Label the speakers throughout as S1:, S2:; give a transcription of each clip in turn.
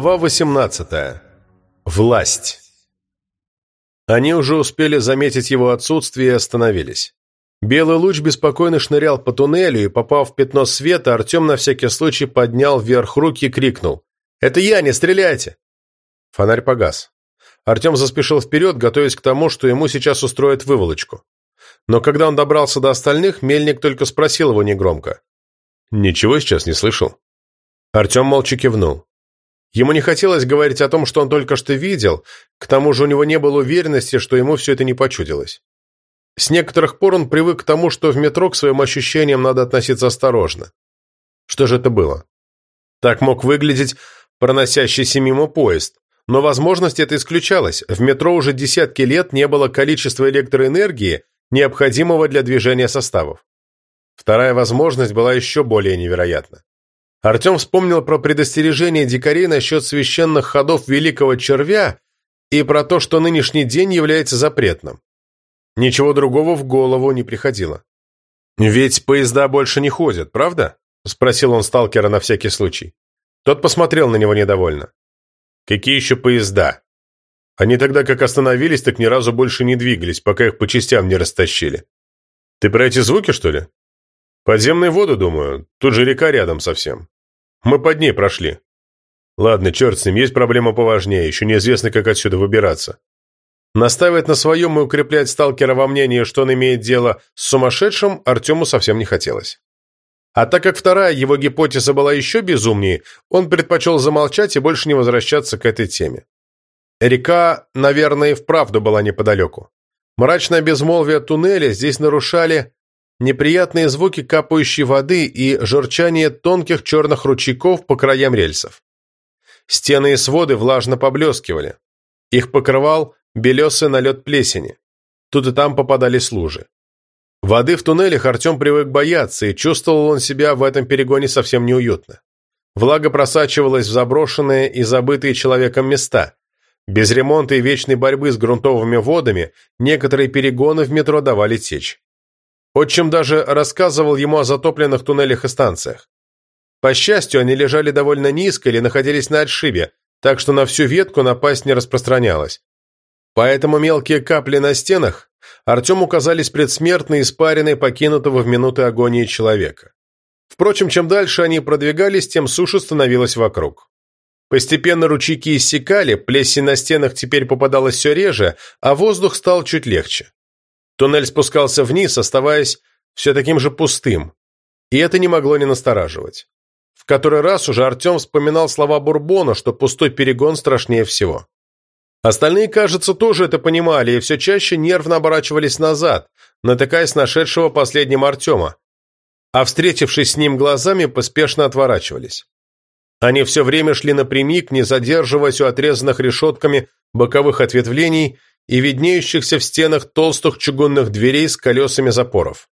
S1: Глава 18. Власть. Они уже успели заметить его отсутствие и остановились. Белый луч беспокойно шнырял по туннелю, и, попав в пятно света, Артем на всякий случай поднял вверх руки и крикнул. «Это я, не стреляйте!» Фонарь погас. Артем заспешил вперед, готовясь к тому, что ему сейчас устроят выволочку. Но когда он добрался до остальных, Мельник только спросил его негромко. «Ничего сейчас не слышал?» Артем молча кивнул. Ему не хотелось говорить о том, что он только что видел, к тому же у него не было уверенности, что ему все это не почудилось. С некоторых пор он привык к тому, что в метро к своим ощущениям надо относиться осторожно. Что же это было? Так мог выглядеть проносящийся мимо поезд, но возможность это исключалась. В метро уже десятки лет не было количества электроэнергии, необходимого для движения составов. Вторая возможность была еще более невероятна. Артем вспомнил про предостережение дикарей насчет священных ходов великого червя и про то, что нынешний день является запретным. Ничего другого в голову не приходило. «Ведь поезда больше не ходят, правда?» – спросил он сталкера на всякий случай. Тот посмотрел на него недовольно. «Какие еще поезда? Они тогда как остановились, так ни разу больше не двигались, пока их по частям не растащили. Ты про эти звуки, что ли?» Подземные воды, думаю. Тут же река рядом совсем. Мы под ней прошли. Ладно, черт с ним, есть проблема поважнее, еще неизвестно, как отсюда выбираться. Настаивать на своем и укреплять сталкера во мнении, что он имеет дело с сумасшедшим, Артему совсем не хотелось. А так как вторая его гипотеза была еще безумнее, он предпочел замолчать и больше не возвращаться к этой теме. Река, наверное, и вправду была неподалеку. Мрачное безмолвие туннеля здесь нарушали неприятные звуки капающей воды и журчание тонких черных ручейков по краям рельсов. Стены и своды влажно поблескивали. Их покрывал белесый налет плесени. Тут и там попадались лужи. Воды в туннелях Артем привык бояться, и чувствовал он себя в этом перегоне совсем неуютно. Влага просачивалась в заброшенные и забытые человеком места. Без ремонта и вечной борьбы с грунтовыми водами некоторые перегоны в метро давали течь. Отчим даже рассказывал ему о затопленных туннелях и станциях. По счастью, они лежали довольно низко или находились на отшибе, так что на всю ветку напасть не распространялась. Поэтому мелкие капли на стенах Артему казались предсмертной испариной покинутого в минуты агонии человека. Впрочем, чем дальше они продвигались, тем суше становилось вокруг. Постепенно ручейки иссякали, плесень на стенах теперь попадалась все реже, а воздух стал чуть легче. Туннель спускался вниз, оставаясь все таким же пустым, и это не могло не настораживать. В который раз уже Артем вспоминал слова Бурбона, что пустой перегон страшнее всего. Остальные, кажется, тоже это понимали и все чаще нервно оборачивались назад, натыкаясь на шедшего последним Артема, а встретившись с ним глазами, поспешно отворачивались. Они все время шли напрямик, не задерживаясь у отрезанных решетками боковых ответвлений и виднеющихся в стенах толстых чугунных дверей с колесами запоров.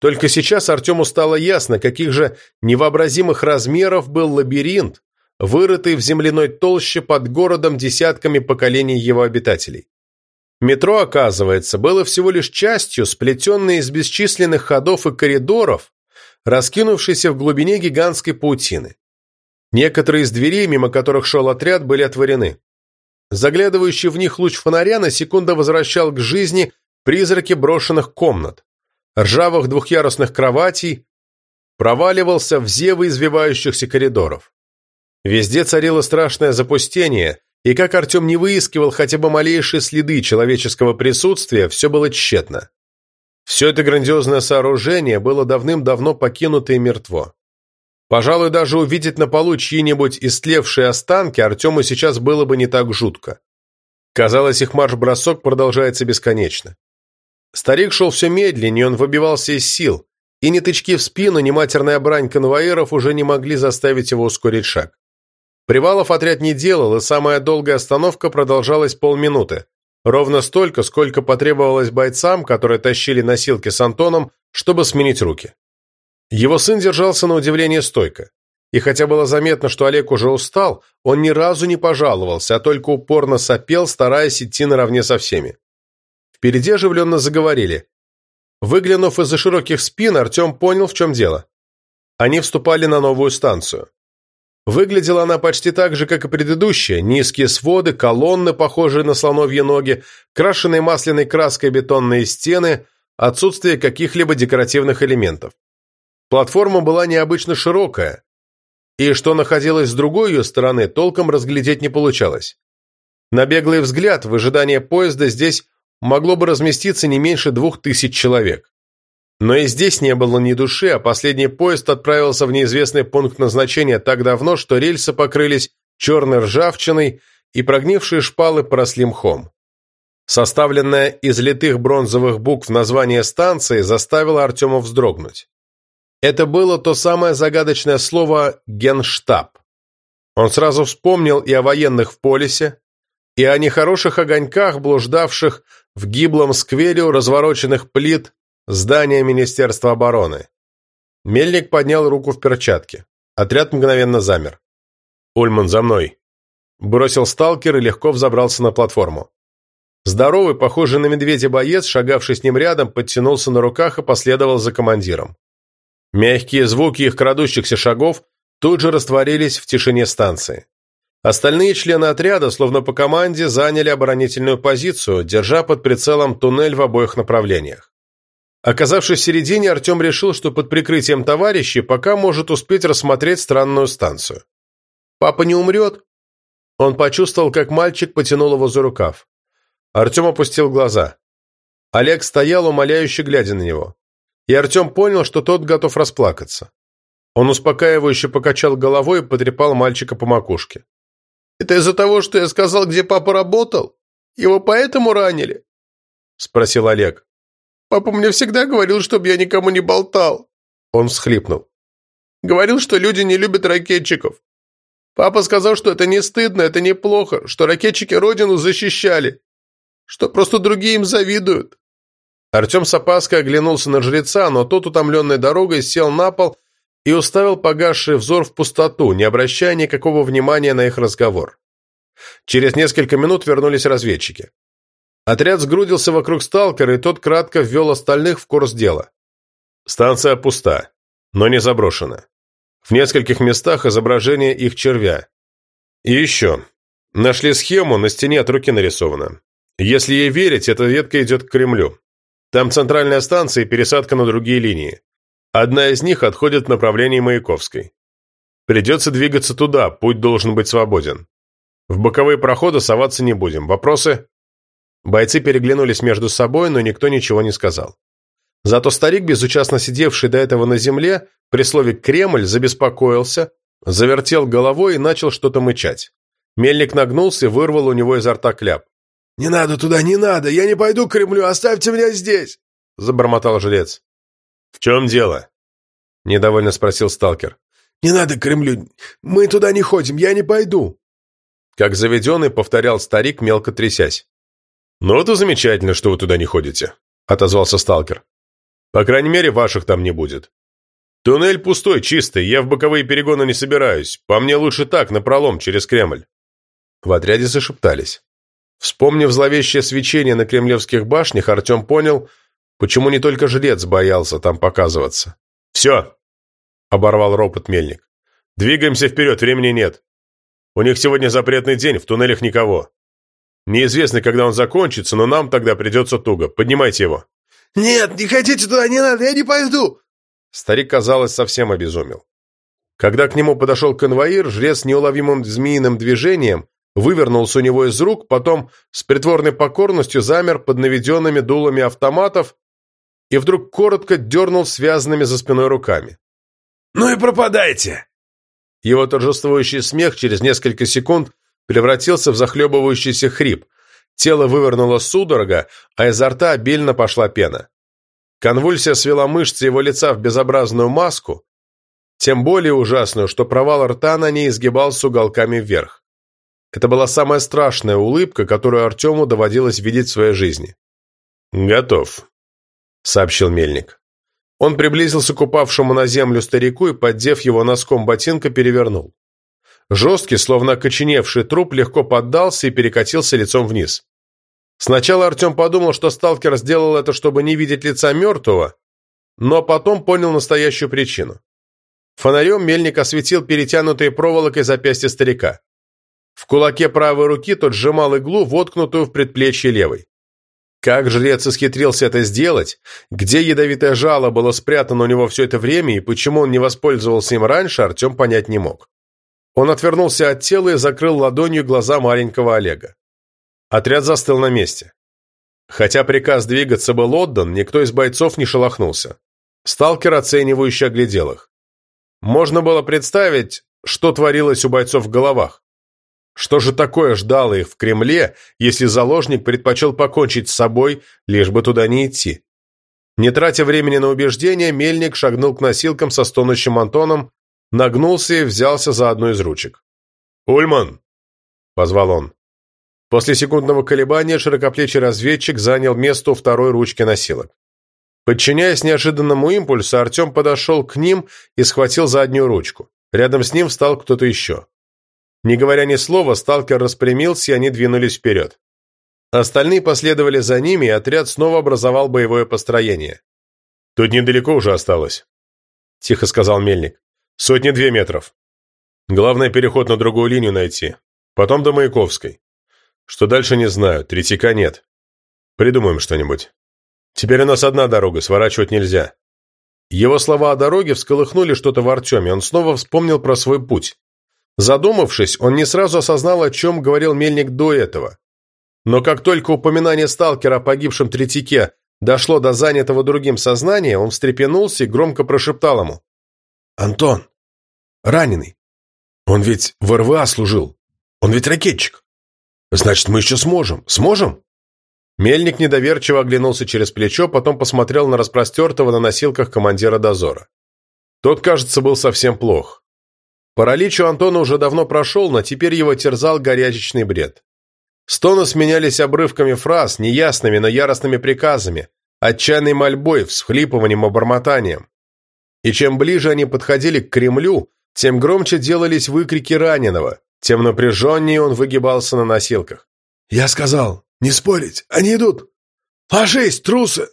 S1: Только сейчас Артему стало ясно, каких же невообразимых размеров был лабиринт, вырытый в земляной толще под городом десятками поколений его обитателей. Метро, оказывается, было всего лишь частью, сплетенной из бесчисленных ходов и коридоров, раскинувшейся в глубине гигантской паутины. Некоторые из дверей, мимо которых шел отряд, были отворены. Заглядывающий в них луч фонаря на секунду возвращал к жизни призраки брошенных комнат, ржавых двухъярусных кроватей, проваливался в зевы извивающихся коридоров. Везде царило страшное запустение, и как Артем не выискивал хотя бы малейшие следы человеческого присутствия, все было тщетно. Все это грандиозное сооружение было давным-давно покинуто и мертво. Пожалуй, даже увидеть на полу чьи-нибудь истлевшие останки Артему сейчас было бы не так жутко. Казалось, их марш-бросок продолжается бесконечно. Старик шел все медленнее, он выбивался из сил, и ни тычки в спину, ни матерная брань конвоиров уже не могли заставить его ускорить шаг. Привалов отряд не делал, и самая долгая остановка продолжалась полминуты. Ровно столько, сколько потребовалось бойцам, которые тащили носилки с Антоном, чтобы сменить руки. Его сын держался на удивление стойко. И хотя было заметно, что Олег уже устал, он ни разу не пожаловался, а только упорно сопел, стараясь идти наравне со всеми. Впереди оживленно заговорили. Выглянув из-за широких спин, Артем понял, в чем дело. Они вступали на новую станцию. Выглядела она почти так же, как и предыдущая. Низкие своды, колонны, похожие на слоновьи ноги, крашеные масляной краской бетонные стены, отсутствие каких-либо декоративных элементов. Платформа была необычно широкая, и что находилось с другой ее стороны, толком разглядеть не получалось. На беглый взгляд, в ожидании поезда здесь могло бы разместиться не меньше двух тысяч человек. Но и здесь не было ни души, а последний поезд отправился в неизвестный пункт назначения так давно, что рельсы покрылись черной ржавчиной и прогнившие шпалы поросли мхом. Составленное из литых бронзовых букв название станции заставило Артема вздрогнуть. Это было то самое загадочное слово «генштаб». Он сразу вспомнил и о военных в полисе, и о нехороших огоньках, блуждавших в гиблом сквере у развороченных плит Здание Министерства обороны. Мельник поднял руку в перчатке. Отряд мгновенно замер. «Ульман, за мной!» Бросил сталкер и легко взобрался на платформу. Здоровый, похожий на медведя боец, шагавший с ним рядом, подтянулся на руках и последовал за командиром. Мягкие звуки их крадущихся шагов тут же растворились в тишине станции. Остальные члены отряда, словно по команде, заняли оборонительную позицию, держа под прицелом туннель в обоих направлениях. Оказавшись в середине, Артем решил, что под прикрытием товарищей пока может успеть рассмотреть странную станцию. «Папа не умрет?» Он почувствовал, как мальчик потянул его за рукав. Артем опустил глаза. Олег стоял, умоляюще глядя на него. И Артем понял, что тот готов расплакаться. Он успокаивающе покачал головой и потрепал мальчика по макушке. «Это из-за того, что я сказал, где папа работал? Его поэтому ранили?» – спросил Олег. Папа мне всегда говорил, чтобы я никому не болтал. Он всхлипнул. Говорил, что люди не любят ракетчиков. Папа сказал, что это не стыдно, это неплохо, что ракетчики родину защищали, что просто другие им завидуют. Артем с опаской оглянулся на жреца, но тот, утомленной дорогой, сел на пол и уставил погасший взор в пустоту, не обращая никакого внимания на их разговор. Через несколько минут вернулись разведчики. Отряд сгрудился вокруг сталкера, и тот кратко ввел остальных в курс дела. Станция пуста, но не заброшена. В нескольких местах изображение их червя. И еще. Нашли схему, на стене от руки нарисована. Если ей верить, эта ветка идет к Кремлю. Там центральная станция и пересадка на другие линии. Одна из них отходит в направлении Маяковской. Придется двигаться туда, путь должен быть свободен. В боковые проходы соваться не будем. Вопросы? Бойцы переглянулись между собой, но никто ничего не сказал. Зато старик, безучастно сидевший до этого на земле, при слове «Кремль» забеспокоился, завертел головой и начал что-то мычать. Мельник нагнулся и вырвал у него изо рта кляп. «Не надо туда, не надо! Я не пойду к Кремлю! Оставьте меня здесь!» – забормотал жилец. «В чем дело?» – недовольно спросил сталкер. «Не надо к Кремлю! Мы туда не ходим! Я не пойду!» Как заведенный, повторял старик, мелко трясясь. «Ну, это замечательно, что вы туда не ходите», — отозвался сталкер. «По крайней мере, ваших там не будет. Туннель пустой, чистый, я в боковые перегоны не собираюсь. По мне лучше так, напролом, через Кремль». В отряде зашептались. Вспомнив зловещее свечение на кремлевских башнях, Артем понял, почему не только жрец боялся там показываться. «Все!» — оборвал ропот мельник. «Двигаемся вперед, времени нет. У них сегодня запретный день, в туннелях никого. Неизвестно, когда он закончится, но нам тогда придется туго. Поднимайте его». «Нет, не хотите туда, не надо, я не пойду!» Старик, казалось, совсем обезумел. Когда к нему подошел конвоир, жрец неуловимым змеиным движением вывернулся у него из рук, потом с притворной покорностью замер под наведенными дулами автоматов и вдруг коротко дернул связанными за спиной руками. «Ну и пропадайте!» Его торжествующий смех через несколько секунд превратился в захлебывающийся хрип. Тело вывернуло судорога, а изо рта обильно пошла пена. Конвульсия свела мышцы его лица в безобразную маску, тем более ужасную, что провал рта на ней изгибался уголками вверх. Это была самая страшная улыбка, которую Артему доводилось видеть в своей жизни. «Готов», — сообщил Мельник. Он приблизился к упавшему на землю старику и, поддев его носком ботинка, перевернул. Жесткий, словно окоченевший труп, легко поддался и перекатился лицом вниз. Сначала Артем подумал, что сталкер сделал это, чтобы не видеть лица мертвого, но потом понял настоящую причину. Фонарем мельник осветил перетянутые проволокой запястья старика. В кулаке правой руки тот сжимал иглу, воткнутую в предплечье левой. Как жрец исхитрился это сделать, где ядовитое жало было спрятано у него все это время и почему он не воспользовался им раньше, Артем понять не мог. Он отвернулся от тела и закрыл ладонью глаза маленького Олега. Отряд застыл на месте. Хотя приказ двигаться был отдан, никто из бойцов не шелохнулся. Сталкер оценивающе оглядел их. Можно было представить, что творилось у бойцов в головах. Что же такое ждало их в Кремле, если заложник предпочел покончить с собой, лишь бы туда не идти? Не тратя времени на убеждения, мельник шагнул к носилкам со стонущим Антоном, нагнулся и взялся за одну из ручек. «Ульман!» — позвал он. После секундного колебания широкоплечий разведчик занял место у второй ручки носилок. Подчиняясь неожиданному импульсу, Артем подошел к ним и схватил заднюю ручку. Рядом с ним встал кто-то еще. Не говоря ни слова, сталкер распрямился, и они двинулись вперед. Остальные последовали за ними, и отряд снова образовал боевое построение. «Тут недалеко уже осталось», — тихо сказал Мельник. «Сотни-две метров. Главное, переход на другую линию найти. Потом до Маяковской. Что дальше, не знаю, третьяка нет. Придумаем что-нибудь. Теперь у нас одна дорога, сворачивать нельзя». Его слова о дороге всколыхнули что-то в Артеме, он снова вспомнил про свой путь. Задумавшись, он не сразу осознал, о чем говорил Мельник до этого. Но как только упоминание сталкера о погибшем Третьяке дошло до занятого другим сознания, он встрепенулся и громко прошептал ему. «Антон! Раненый! Он ведь в РВА служил! Он ведь ракетчик! Значит, мы еще сможем! Сможем?» Мельник недоверчиво оглянулся через плечо, потом посмотрел на распростертого на носилках командира дозора. Тот, кажется, был совсем плох. Паралич у Антона уже давно прошел, но теперь его терзал горячечный бред. Стоны сменялись обрывками фраз, неясными, но яростными приказами, отчаянной мольбой, всхлипыванием и. И чем ближе они подходили к Кремлю, тем громче делались выкрики раненого, тем напряженнее он выгибался на носилках. «Я сказал, не спорить, они идут! Ложись, трусы!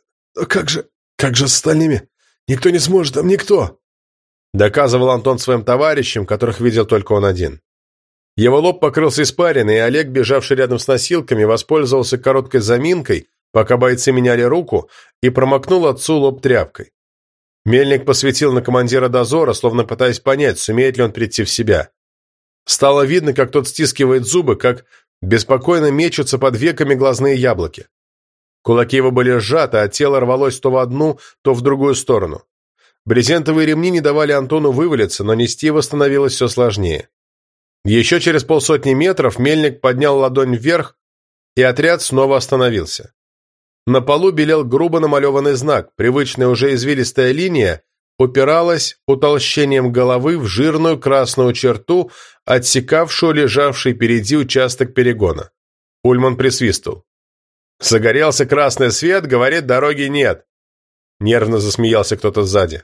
S1: Как же, как же с остальными? Никто не сможет, там никто!» Доказывал Антон своим товарищам, которых видел только он один. Его лоб покрылся испариной, и Олег, бежавший рядом с носилками, воспользовался короткой заминкой, пока бойцы меняли руку, и промокнул отцу лоб тряпкой. Мельник посветил на командира дозора, словно пытаясь понять, сумеет ли он прийти в себя. Стало видно, как тот стискивает зубы, как беспокойно мечутся под веками глазные яблоки. Кулаки его были сжаты, а тело рвалось то в одну, то в другую сторону. Брезентовые ремни не давали Антону вывалиться, но нести его становилось все сложнее. Еще через полсотни метров мельник поднял ладонь вверх, и отряд снова остановился. На полу белел грубо намалеванный знак, привычная уже извилистая линия упиралась утолщением головы в жирную красную черту, отсекавшую лежавший впереди участок перегона. Ульман присвистнул. «Загорелся красный свет, говорит, дороги нет!» Нервно засмеялся кто-то сзади.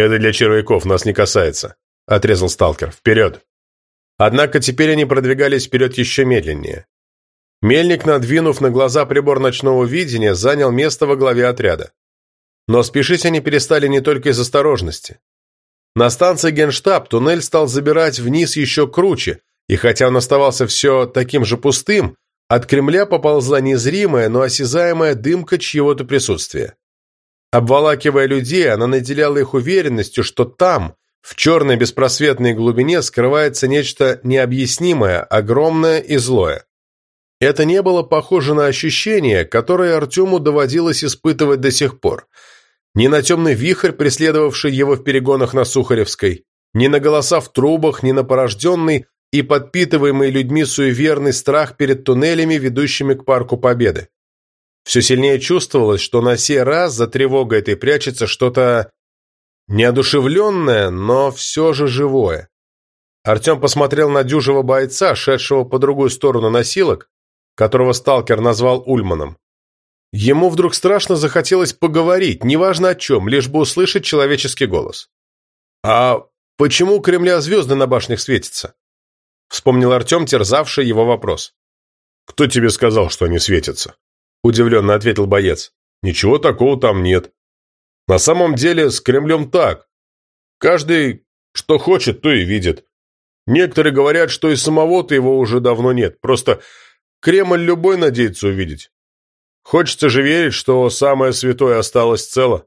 S1: «Это для червяков, нас не касается», — отрезал сталкер. «Вперед!» Однако теперь они продвигались вперед еще медленнее. Мельник, надвинув на глаза прибор ночного видения, занял место во главе отряда. Но спешить они перестали не только из осторожности. На станции Генштаб туннель стал забирать вниз еще круче, и хотя он оставался все таким же пустым, от Кремля поползла незримая, но осязаемая дымка чьего-то присутствия. Обволакивая людей, она наделяла их уверенностью, что там, в черной беспросветной глубине, скрывается нечто необъяснимое, огромное и злое. Это не было похоже на ощущение, которое Артему доводилось испытывать до сих пор. Ни на темный вихрь, преследовавший его в перегонах на Сухаревской, ни на голоса в трубах, ни на порожденный и подпитываемый людьми суеверный страх перед туннелями, ведущими к Парку Победы. Все сильнее чувствовалось, что на сей раз за тревогой этой прячется что-то неодушевленное, но все же живое. Артем посмотрел на дюжего бойца, шедшего по другую сторону носилок, которого сталкер назвал Ульманом. Ему вдруг страшно захотелось поговорить, неважно о чем, лишь бы услышать человеческий голос. «А почему у Кремля звезды на башнях светятся?» Вспомнил Артем, терзавший его вопрос. «Кто тебе сказал, что они светятся?» – удивленно ответил боец. «Ничего такого там нет. На самом деле с Кремлем так. Каждый, Что хочет, то и видит. Некоторые говорят, что и самого-то его уже давно нет. Просто Кремль любой надеется увидеть. Хочется же верить, что самое святое осталось цело.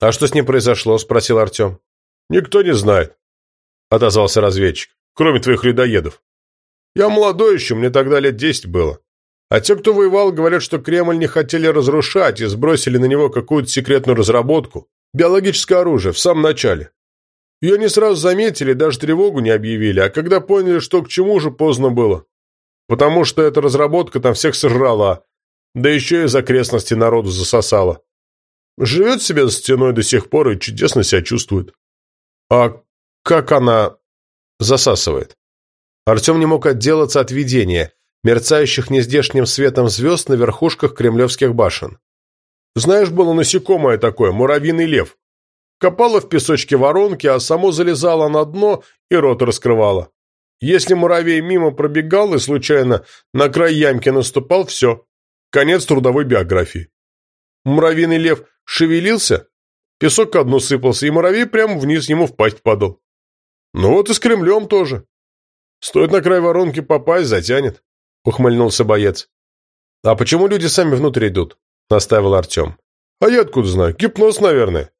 S1: «А что с ним произошло?» – спросил Артем. «Никто не знает», – отозвался разведчик, – «кроме твоих людоедов. Я молодой еще, мне тогда лет десять было. А те, кто воевал, говорят, что Кремль не хотели разрушать и сбросили на него какую-то секретную разработку. Биологическое оружие, в самом начале. Ее не сразу заметили, даже тревогу не объявили, а когда поняли, что к чему, уже поздно было. Потому что эта разработка там всех сожрала, да еще и из окрестностей народу засосала. Живет себе за стеной до сих пор и чудесно себя чувствует. А как она засасывает? Артем не мог отделаться от видения, мерцающих нездешним светом звезд на верхушках кремлевских башен. Знаешь, было насекомое такое, муравьиный лев. Копало в песочке воронки, а само залезало на дно и рот раскрывало. Если муравей мимо пробегал и случайно на край ямки наступал, все. Конец трудовой биографии. Муравьиный лев шевелился, песок ко дну сыпался, и муравей прямо вниз ему в пасть падал. Ну вот и с Кремлем тоже. Стоит на край воронки попасть, затянет, — ухмыльнулся боец. А почему люди сами внутрь идут? — настаивал Артем. А я откуда знаю? Гипноз, наверное.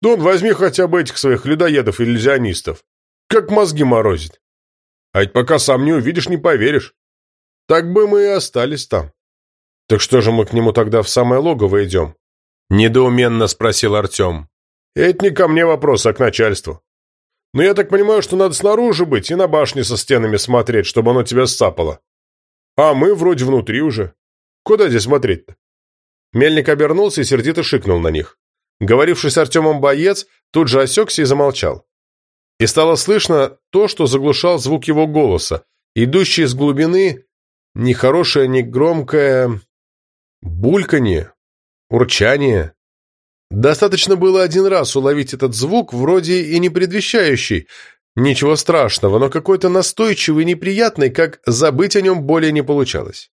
S1: Дон, возьми хотя бы этих своих людоедов и иллюзионистов. Как мозги морозит. А ведь пока сам не увидишь, не поверишь. Так бы мы и остались там. Так что же мы к нему тогда в самое логово идем? Недоуменно спросил Артем. Это не ко мне вопрос, а к начальству. Но я так понимаю, что надо снаружи быть и на башне со стенами смотреть, чтобы оно тебя сцапало. А мы вроде внутри уже. Куда здесь смотреть-то? Мельник обернулся и сердито шикнул на них. Говоривший с Артемом боец тут же осекся и замолчал. И стало слышно то, что заглушал звук его голоса, идущий из глубины нехорошее, негромкое бульканье, урчание. Достаточно было один раз уловить этот звук, вроде и не предвещающий ничего страшного, но какой-то настойчивый неприятный, как забыть о нем более не получалось.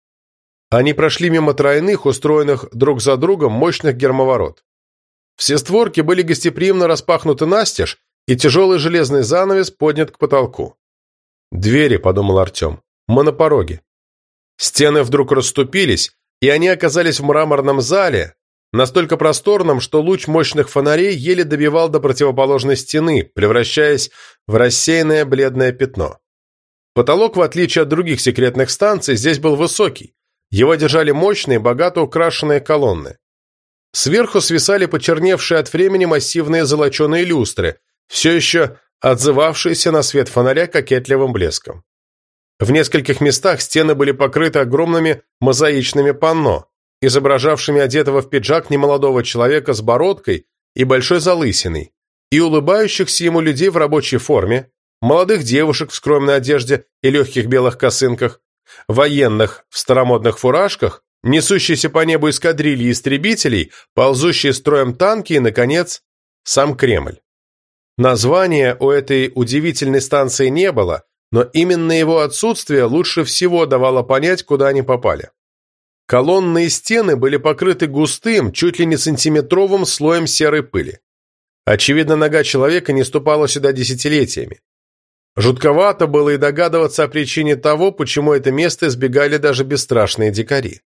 S1: Они прошли мимо тройных, устроенных друг за другом, мощных гермоворот. Все створки были гостеприимно распахнуты настежь, и тяжелый железный занавес поднят к потолку. «Двери», — подумал Артем, — «мы на пороге». Стены вдруг расступились, и они оказались в мраморном зале, настолько просторном, что луч мощных фонарей еле добивал до противоположной стены, превращаясь в рассеянное бледное пятно. Потолок, в отличие от других секретных станций, здесь был высокий. Его держали мощные, богато украшенные колонны. Сверху свисали почерневшие от времени массивные золоченые люстры, все еще отзывавшиеся на свет фонаря кокетливым блеском. В нескольких местах стены были покрыты огромными мозаичными панно, изображавшими одетого в пиджак немолодого человека с бородкой и большой залысиной, и улыбающихся ему людей в рабочей форме, молодых девушек в скромной одежде и легких белых косынках, военных в старомодных фуражках, несущиеся по небу эскадрильи истребителей, ползущие строем танки и, наконец, сам Кремль. Названия у этой удивительной станции не было, но именно его отсутствие лучше всего давало понять, куда они попали. Колонны и стены были покрыты густым, чуть ли не сантиметровым слоем серой пыли. Очевидно, нога человека не ступала сюда десятилетиями. Жутковато было и догадываться о причине того, почему это место избегали даже бесстрашные дикари.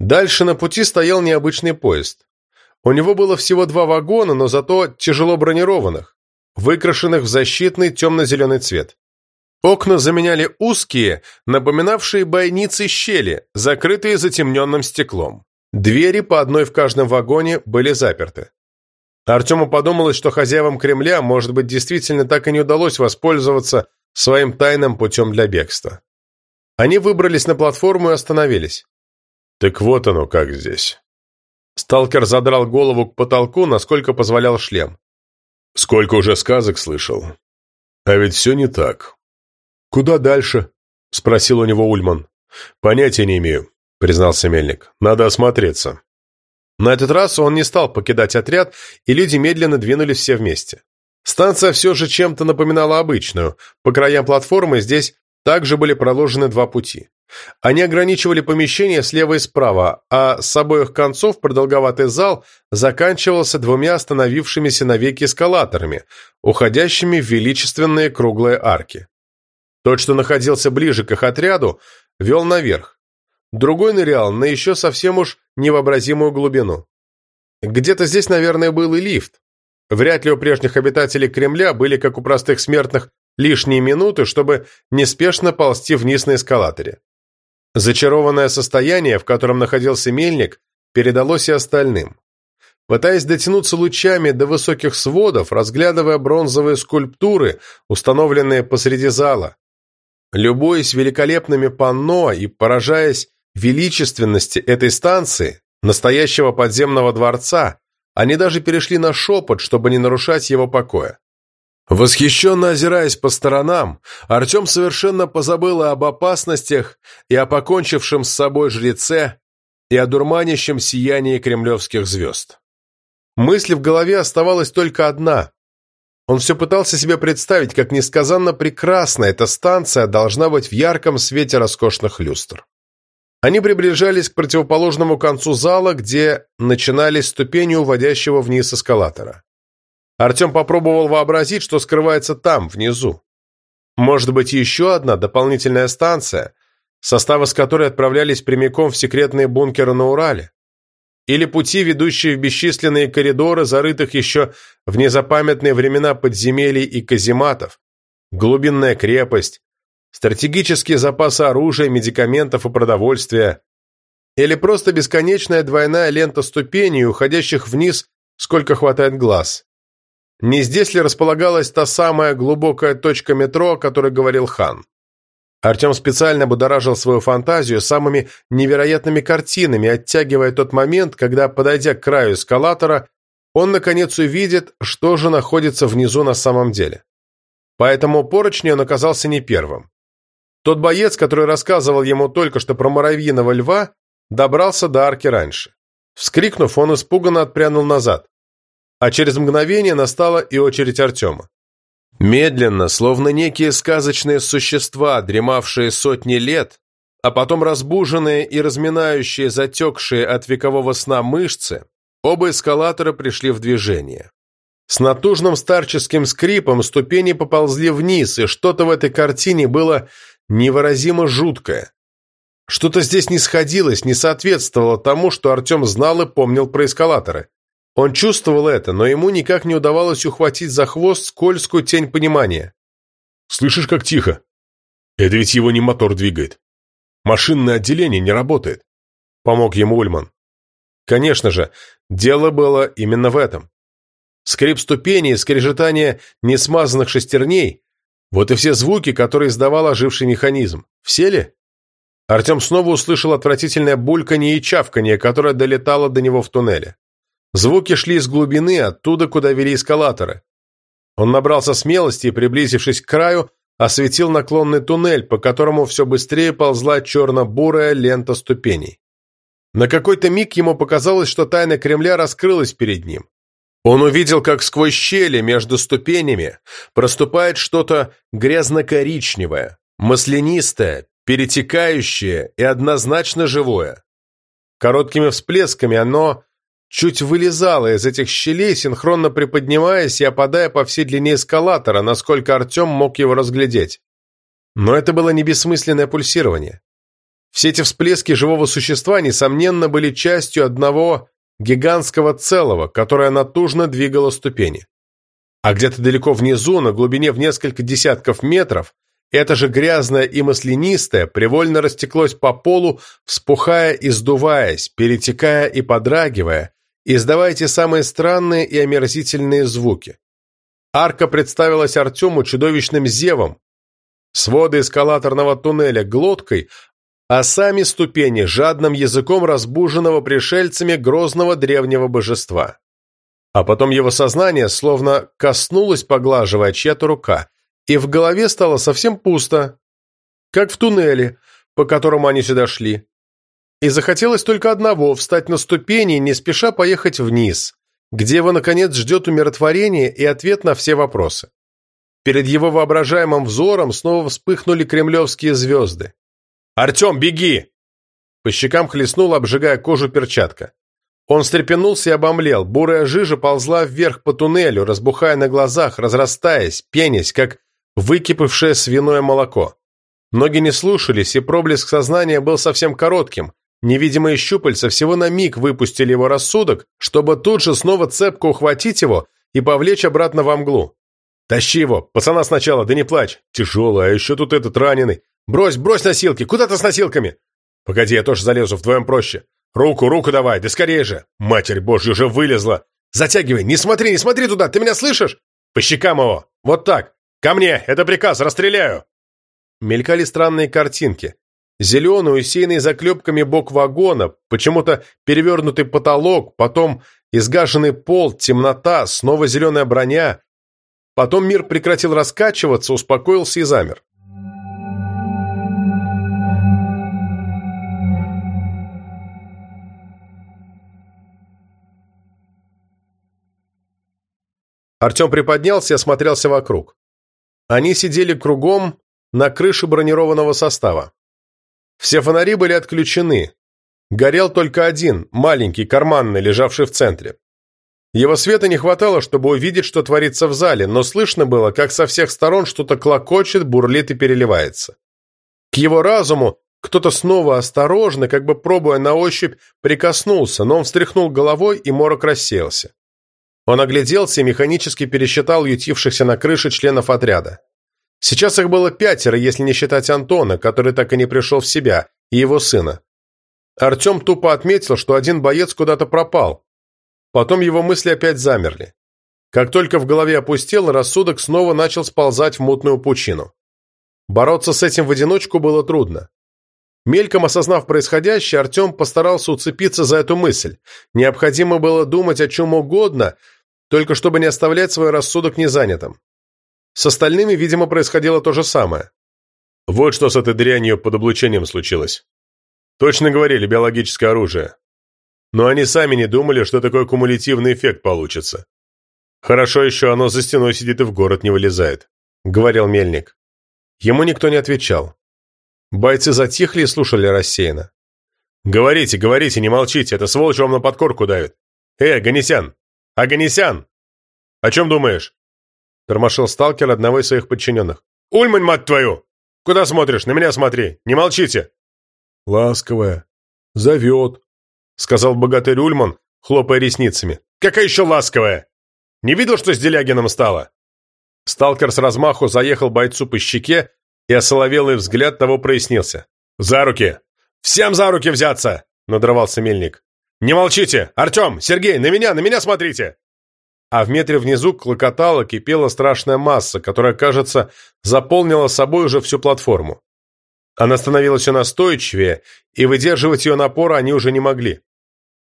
S1: Дальше на пути стоял необычный поезд. У него было всего два вагона, но зато тяжело бронированных выкрашенных в защитный темно-зеленый цвет. Окна заменяли узкие, напоминавшие бойницы щели, закрытые затемненным стеклом. Двери по одной в каждом вагоне были заперты. Артему подумалось, что хозяевам Кремля, может быть, действительно так и не удалось воспользоваться своим тайным путем для бегства. Они выбрались на платформу и остановились. «Так вот оно как здесь». Сталкер задрал голову к потолку, насколько позволял шлем. Сколько уже сказок слышал. А ведь все не так. «Куда дальше?» — спросил у него Ульман. «Понятия не имею», — признался Мельник. «Надо осмотреться». На этот раз он не стал покидать отряд, и люди медленно двинулись все вместе. Станция все же чем-то напоминала обычную. По краям платформы здесь также были проложены два пути. Они ограничивали помещение слева и справа, а с обоих концов продолговатый зал заканчивался двумя остановившимися навеки эскалаторами, уходящими в величественные круглые арки. Тот, что находился ближе к их отряду, вел наверх. Другой нырял на еще совсем уж невообразимую глубину. Где-то здесь, наверное, был и лифт. Вряд ли у прежних обитателей Кремля были, как у простых смертных, лишние минуты, чтобы неспешно ползти вниз на эскалаторе. Зачарованное состояние, в котором находился мельник, передалось и остальным. Пытаясь дотянуться лучами до высоких сводов, разглядывая бронзовые скульптуры, установленные посреди зала, любуясь великолепными панно и поражаясь величественности этой станции, настоящего подземного дворца, они даже перешли на шепот, чтобы не нарушать его покоя. Восхищенно озираясь по сторонам, Артем совершенно позабыл об опасностях и о покончившем с собой жреце и о дурманящем сиянии кремлевских звезд. Мысль в голове оставалась только одна. Он все пытался себе представить, как несказанно прекрасна эта станция должна быть в ярком свете роскошных люстр. Они приближались к противоположному концу зала, где начинались ступени уводящего вниз эскалатора. Артем попробовал вообразить, что скрывается там, внизу. Может быть, еще одна дополнительная станция, составы с которой отправлялись прямиком в секретные бункеры на Урале? Или пути, ведущие в бесчисленные коридоры, зарытых еще в незапамятные времена подземелий и казематов? Глубинная крепость, стратегические запасы оружия, медикаментов и продовольствия? Или просто бесконечная двойная лента ступеней, уходящих вниз, сколько хватает глаз? Не здесь ли располагалась та самая глубокая точка метро, о которой говорил хан? Артем специально будоражил свою фантазию самыми невероятными картинами, оттягивая тот момент, когда, подойдя к краю эскалатора, он, наконец, увидит, что же находится внизу на самом деле. Поэтому поручни он оказался не первым. Тот боец, который рассказывал ему только что про муравьиного льва, добрался до арки раньше. Вскрикнув, он испуганно отпрянул назад а через мгновение настала и очередь Артема. Медленно, словно некие сказочные существа, дремавшие сотни лет, а потом разбуженные и разминающие затекшие от векового сна мышцы, оба эскалатора пришли в движение. С натужным старческим скрипом ступени поползли вниз, и что-то в этой картине было невыразимо жуткое. Что-то здесь не сходилось, не соответствовало тому, что Артем знал и помнил про эскалаторы. Он чувствовал это, но ему никак не удавалось ухватить за хвост скользкую тень понимания. «Слышишь, как тихо? Это ведь его не мотор двигает. Машинное отделение не работает», — помог ему Ульман. Конечно же, дело было именно в этом. Скрип ступеней, скрежетание несмазанных шестерней — вот и все звуки, которые издавал оживший механизм. Все ли? Артем снова услышал отвратительное бульканье и чавканье, которое долетало до него в туннеле. Звуки шли из глубины, оттуда, куда вели эскалаторы. Он набрался смелости и, приблизившись к краю, осветил наклонный туннель, по которому все быстрее ползла черно-бурая лента ступеней. На какой-то миг ему показалось, что тайна Кремля раскрылась перед ним. Он увидел, как сквозь щели между ступенями проступает что-то грязно-коричневое, маслянистое, перетекающее и однозначно живое. Короткими всплесками оно чуть вылезала из этих щелей, синхронно приподнимаясь и опадая по всей длине эскалатора, насколько Артем мог его разглядеть. Но это было не бессмысленное пульсирование. Все эти всплески живого существа, несомненно, были частью одного гигантского целого, которое натужно двигало ступени. А где-то далеко внизу, на глубине в несколько десятков метров, это же грязное и маслянистое привольно растеклось по полу, вспухая и сдуваясь, перетекая и подрагивая, издавайте самые странные и омерзительные звуки. Арка представилась Артему чудовищным зевом, своды эскалаторного туннеля глоткой, а сами ступени жадным языком разбуженного пришельцами грозного древнего божества. А потом его сознание словно коснулось, поглаживая чья-то рука, и в голове стало совсем пусто, как в туннеле, по которому они сюда шли. И захотелось только одного – встать на ступени не спеша поехать вниз, где его, наконец, ждет умиротворение и ответ на все вопросы. Перед его воображаемым взором снова вспыхнули кремлевские звезды. «Артем, беги!» По щекам хлестнула, обжигая кожу перчатка. Он встрепенулся и обомлел. Бурая жижа ползла вверх по туннелю, разбухая на глазах, разрастаясь, пенясь, как выкипавшее свиное молоко. Ноги не слушались, и проблеск сознания был совсем коротким. Невидимые щупальца всего на миг выпустили его рассудок, чтобы тут же снова цепко ухватить его и повлечь обратно во мглу. «Тащи его! Пацана сначала, да не плачь! Тяжелый, а еще тут этот раненый! Брось, брось носилки! Куда ты с носилками?» «Погоди, я тоже залезу, вдвоем проще!» «Руку, руку давай, да скорее же! Матерь Божья уже вылезла! Затягивай! Не смотри, не смотри туда! Ты меня слышишь? По щекам его! Вот так! Ко мне! Это приказ! Расстреляю!» Мелькали странные картинки. Зеленый, усеянный заклепками бок вагона, почему-то перевернутый потолок, потом изгаженный пол, темнота, снова зеленая броня. Потом мир прекратил раскачиваться, успокоился и замер. Артем приподнялся и осмотрелся вокруг. Они сидели кругом на крыше бронированного состава. Все фонари были отключены. Горел только один, маленький, карманный, лежавший в центре. Его света не хватало, чтобы увидеть, что творится в зале, но слышно было, как со всех сторон что-то клокочет, бурлит и переливается. К его разуму кто-то снова осторожно, как бы пробуя на ощупь, прикоснулся, но он встряхнул головой, и морок рассеялся. Он огляделся и механически пересчитал ютившихся на крыше членов отряда. Сейчас их было пятеро, если не считать Антона, который так и не пришел в себя, и его сына. Артем тупо отметил, что один боец куда-то пропал. Потом его мысли опять замерли. Как только в голове опустел, рассудок снова начал сползать в мутную пучину. Бороться с этим в одиночку было трудно. Мельком осознав происходящее, Артем постарался уцепиться за эту мысль. Необходимо было думать о чем угодно, только чтобы не оставлять свой рассудок незанятым. С остальными, видимо, происходило то же самое. Вот что с этой дрянью под облучением случилось. Точно говорили, биологическое оружие. Но они сами не думали, что такой кумулятивный эффект получится. Хорошо еще оно за стеной сидит и в город не вылезает, говорил Мельник. Ему никто не отвечал. Бойцы затихли и слушали рассеянно. «Говорите, говорите, не молчите, это сволочь вам на подкорку давит. Эй, Аганесян! Аганесян! О чем думаешь?» Тормошил сталкер одного из своих подчиненных. «Ульмань, мать твою! Куда смотришь? На меня смотри! Не молчите!» «Ласковая. Зовет», — сказал богатырь Ульман, хлопая ресницами. «Какая еще ласковая? Не видел, что с Делягином стало?» Сталкер с размаху заехал бойцу по щеке, и осоловелый взгляд того прояснился. «За руки! Всем за руки взяться!» — надрывался мельник. «Не молчите! Артем! Сергей! На меня! На меня смотрите!» А в метре внизу клокотала, кипела страшная масса, которая, кажется, заполнила собой уже всю платформу. Она становилась все настойчивее, и выдерживать ее напор они уже не могли.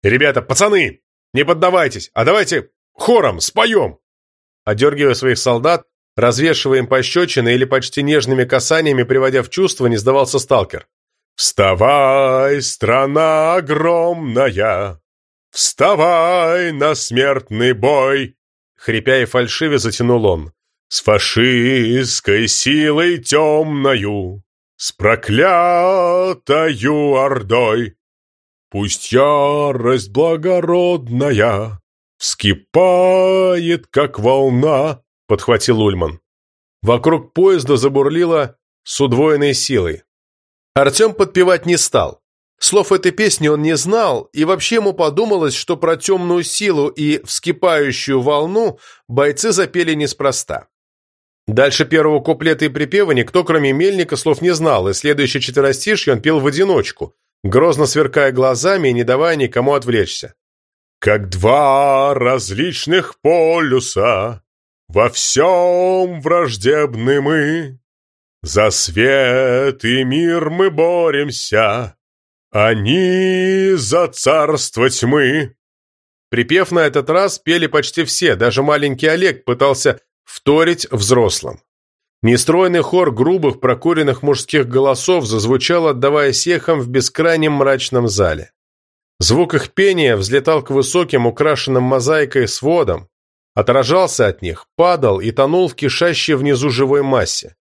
S1: «Ребята, пацаны, не поддавайтесь, а давайте хором споем!» Одергивая своих солдат, развешивая им пощечины или почти нежными касаниями, приводя в чувство, не сдавался сталкер. «Вставай, страна огромная, «Вставай на смертный бой!» Хрипя и фальшиве затянул он. «С фашистской силой темною, С проклятою ордой, Пусть ярость благородная Вскипает, как волна!» Подхватил Ульман. Вокруг поезда забурлило с удвоенной силой. Артем подпевать не стал. Слов этой песни он не знал, и вообще ему подумалось, что про темную силу и вскипающую волну бойцы запели неспроста. Дальше первого куплета и припева никто, кроме Мельника, слов не знал, и следующее четверостишье он пел в одиночку, грозно сверкая глазами и не давая никому отвлечься. «Как два различных полюса, во всем враждебны мы, за свет и мир мы боремся, «Они за царство тьмы!» Припев на этот раз пели почти все, даже маленький Олег пытался вторить взрослым. Нестройный хор грубых прокуренных мужских голосов зазвучал, отдавая сехам в бескрайнем мрачном зале. Звук их пения взлетал к высоким, украшенным мозаикой сводам. отражался от них, падал и тонул в кишащей внизу живой массе.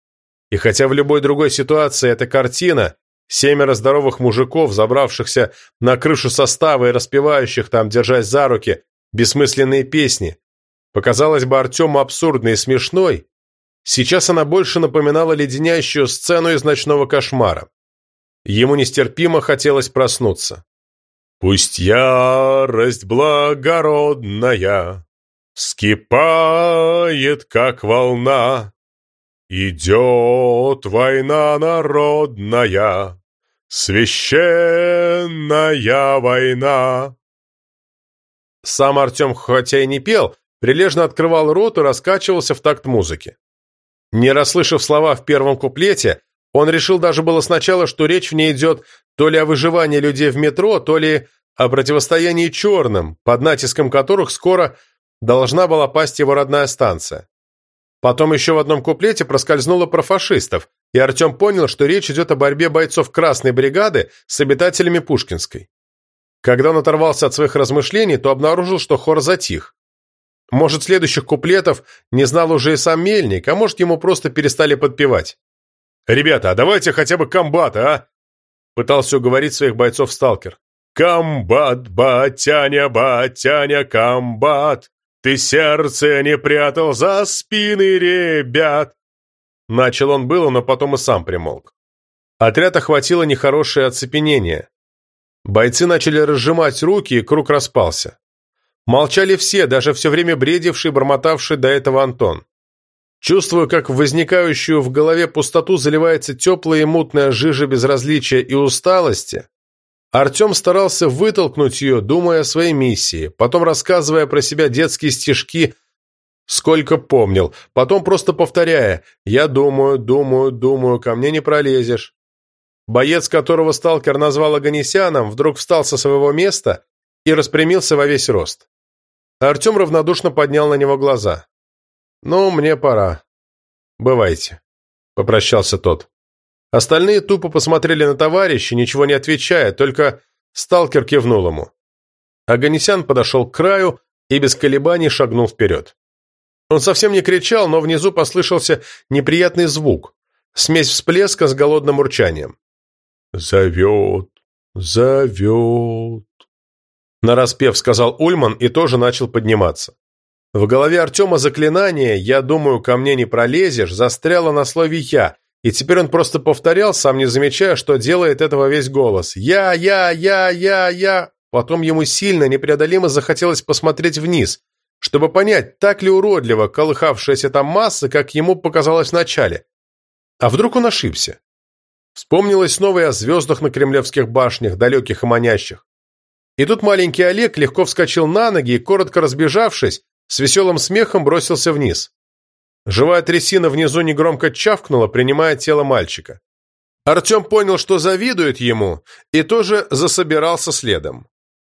S1: И хотя в любой другой ситуации эта картина, семеро здоровых мужиков, забравшихся на крышу состава и распевающих там, держась за руки, бессмысленные песни, показалась бы Артему абсурдной и смешной, сейчас она больше напоминала леденящую сцену из ночного кошмара. Ему нестерпимо хотелось проснуться. «Пусть ярость благородная Вскипает, как волна, Идет война народная, Священная война. Сам Артем, хотя и не пел, прилежно открывал рот и раскачивался в такт музыки. Не расслышав слова в первом куплете, он решил даже было сначала, что речь в ней идет то ли о выживании людей в метро, то ли о противостоянии черным, под натиском которых скоро должна была пасть его родная станция. Потом еще в одном куплете проскользнуло про фашистов, и Артем понял, что речь идет о борьбе бойцов Красной бригады с обитателями Пушкинской. Когда он оторвался от своих размышлений, то обнаружил, что хор затих. Может, следующих куплетов не знал уже и сам Мельник, а может, ему просто перестали подпевать. «Ребята, а давайте хотя бы комбата, а?» Пытался уговорить своих бойцов сталкер. «Комбат, батяня, батяня, комбат, ты сердце не прятал за спины ребят!» Начал он было, но потом и сам примолк. Отряд охватило нехорошее оцепенение. Бойцы начали разжимать руки, и круг распался. Молчали все, даже все время бредивший, бормотавший до этого Антон. Чувствуя, как в возникающую в голове пустоту заливается теплая и мутная жижа безразличия и усталости, Артем старался вытолкнуть ее, думая о своей миссии, потом рассказывая про себя детские стишки, сколько помнил, потом просто повторяя «Я думаю, думаю, думаю, ко мне не пролезешь». Боец, которого сталкер назвал Аганесяном, вдруг встал со своего места и распрямился во весь рост. Артем равнодушно поднял на него глаза. «Ну, мне пора. Бывайте», — попрощался тот. Остальные тупо посмотрели на товарища, ничего не отвечая, только сталкер кивнул ему. Аганесян подошел к краю и без колебаний шагнул вперед. Он совсем не кричал, но внизу послышался неприятный звук, смесь всплеска с голодным урчанием. «Зовет, зовет», — нараспев сказал Ульман и тоже начал подниматься. В голове Артема заклинание «Я думаю, ко мне не пролезешь» застряло на слове «я», и теперь он просто повторял, сам не замечая, что делает этого весь голос. «Я, я, я, я, я». Потом ему сильно, непреодолимо захотелось посмотреть вниз, чтобы понять, так ли уродливо колыхавшаяся там масса, как ему показалось вначале. А вдруг он ошибся? Вспомнилось снова о звездах на кремлевских башнях, далеких и манящих. И тут маленький Олег легко вскочил на ноги и, коротко разбежавшись, с веселым смехом бросился вниз. Живая трясина внизу негромко чавкнула, принимая тело мальчика. Артем понял, что завидует ему, и тоже засобирался следом.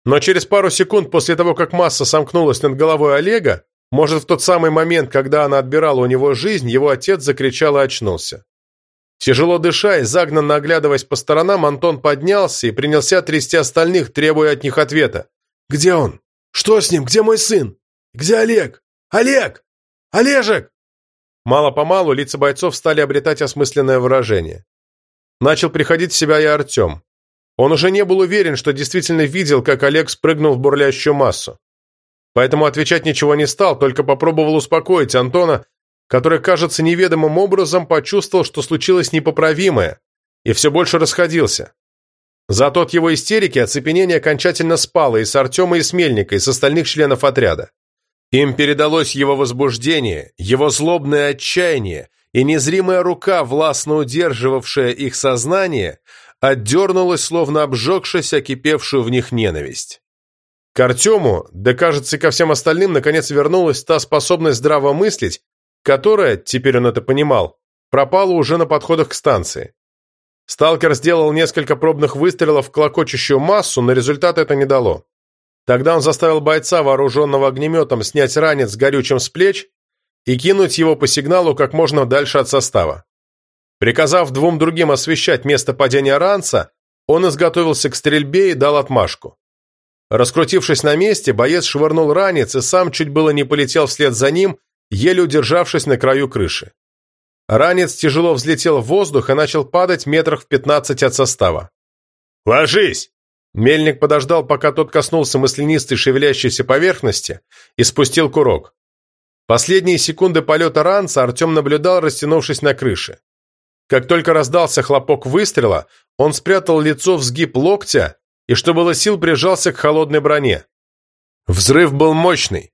S1: Но через пару секунд после того, как масса сомкнулась над головой Олега, может, в тот самый момент, когда она отбирала у него жизнь, его отец закричал и очнулся. Тяжело дыша и загнанно оглядываясь по сторонам, Антон поднялся и принялся трясти остальных, требуя от них ответа. «Где он? Что с ним? Где мой сын?» «Где Олег? Олег! Олежек!» Мало-помалу лица бойцов стали обретать осмысленное выражение. Начал приходить в себя и Артем. Он уже не был уверен, что действительно видел, как Олег спрыгнул в бурлящую массу. Поэтому отвечать ничего не стал, только попробовал успокоить Антона, который, кажется, неведомым образом почувствовал, что случилось непоправимое, и все больше расходился. Зато от его истерики оцепенение окончательно спало и с Артема, и с Мельника, и с остальных членов отряда. Им передалось его возбуждение, его злобное отчаяние, и незримая рука, властно удерживавшая их сознание, отдернулась, словно обжегшись, окипевшую в них ненависть. К Артему, да кажется и ко всем остальным, наконец вернулась та способность здраво мыслить, которая, теперь он это понимал, пропала уже на подходах к станции. Сталкер сделал несколько пробных выстрелов в клокочущую массу, но результат это не дало. Тогда он заставил бойца, вооруженного огнеметом, снять ранец с горючим с плеч и кинуть его по сигналу как можно дальше от состава. Приказав двум другим освещать место падения ранца, он изготовился к стрельбе и дал отмашку. Раскрутившись на месте, боец швырнул ранец и сам чуть было не полетел вслед за ним, еле удержавшись на краю крыши. Ранец тяжело взлетел в воздух и начал падать метрах в пятнадцать от состава. «Ложись!» Мельник подождал, пока тот коснулся маслянистой шевелящейся поверхности и спустил курок. Последние секунды полета ранца Артем наблюдал, растянувшись на крыше. Как только раздался хлопок выстрела, он спрятал лицо в сгиб локтя и, что было сил, прижался к холодной броне. Взрыв был мощный.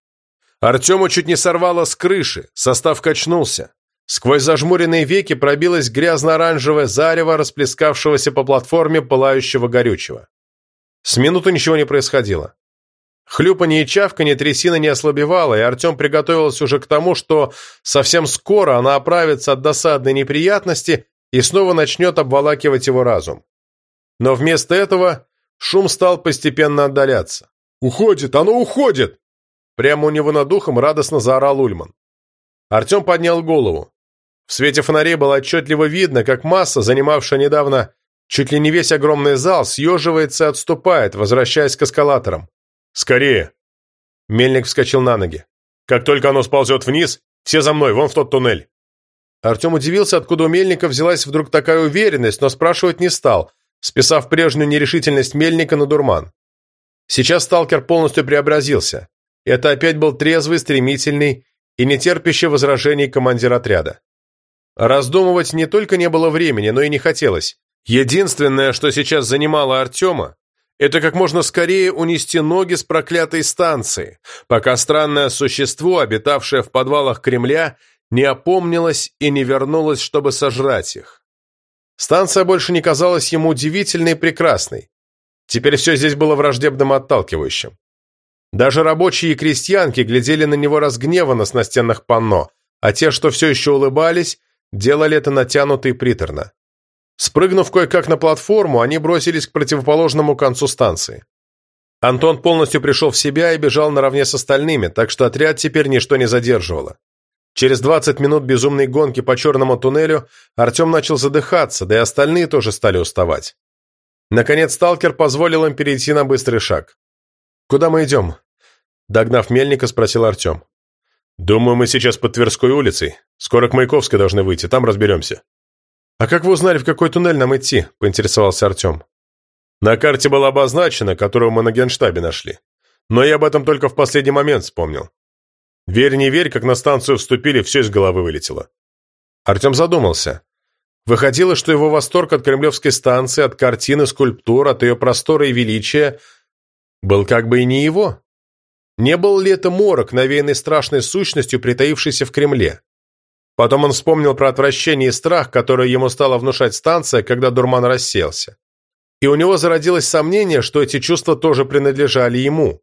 S1: Артему чуть не сорвало с крыши, состав качнулся. Сквозь зажмуренные веки пробилось грязно-оранжевое зарево, расплескавшегося по платформе пылающего горючего. С минуту ничего не происходило. Хлюпанье и чавканье трясина не ослабевало, и Артем приготовился уже к тому, что совсем скоро она оправится от досадной неприятности и снова начнет обволакивать его разум. Но вместо этого шум стал постепенно отдаляться. «Уходит! Оно уходит!» Прямо у него над ухом радостно заорал Ульман. Артем поднял голову. В свете фонарей было отчетливо видно, как масса, занимавшая недавно чуть ли не весь огромный зал, съеживается и отступает, возвращаясь к эскалаторам. «Скорее!» Мельник вскочил на ноги. «Как только оно сползет вниз, все за мной, вон в тот туннель!» Артем удивился, откуда у Мельника взялась вдруг такая уверенность, но спрашивать не стал, списав прежнюю нерешительность Мельника на дурман. Сейчас сталкер полностью преобразился. Это опять был трезвый, стремительный и нетерпящий возражений командир отряда. Раздумывать не только не было времени, но и не хотелось. Единственное, что сейчас занимало Артема, это как можно скорее унести ноги с проклятой станции, пока странное существо, обитавшее в подвалах Кремля, не опомнилось и не вернулось, чтобы сожрать их. Станция больше не казалась ему удивительной и прекрасной. Теперь все здесь было враждебным и отталкивающим. Даже рабочие и крестьянки глядели на него разгневанно с настенных панно, а те, что все еще улыбались, делали это натянуто и приторно. Спрыгнув кое-как на платформу, они бросились к противоположному концу станции. Антон полностью пришел в себя и бежал наравне с остальными, так что отряд теперь ничто не задерживало. Через 20 минут безумной гонки по черному туннелю Артем начал задыхаться, да и остальные тоже стали уставать. Наконец сталкер позволил им перейти на быстрый шаг. «Куда мы идем?» Догнав Мельника, спросил Артем. «Думаю, мы сейчас под Тверской улицей. Скоро к Маяковской должны выйти, там разберемся». «А как вы узнали, в какой туннель нам идти?» – поинтересовался Артем. «На карте было обозначено, которую мы на генштабе нашли. Но я об этом только в последний момент вспомнил. Верь, не верь, как на станцию вступили, все из головы вылетело». Артем задумался. Выходило, что его восторг от кремлевской станции, от картины, скульптур, от ее простора и величия был как бы и не его. Не был ли это морок, навеянный страшной сущностью, притаившейся в Кремле? Потом он вспомнил про отвращение и страх, который ему стала внушать станция, когда дурман рассеялся. И у него зародилось сомнение, что эти чувства тоже принадлежали ему.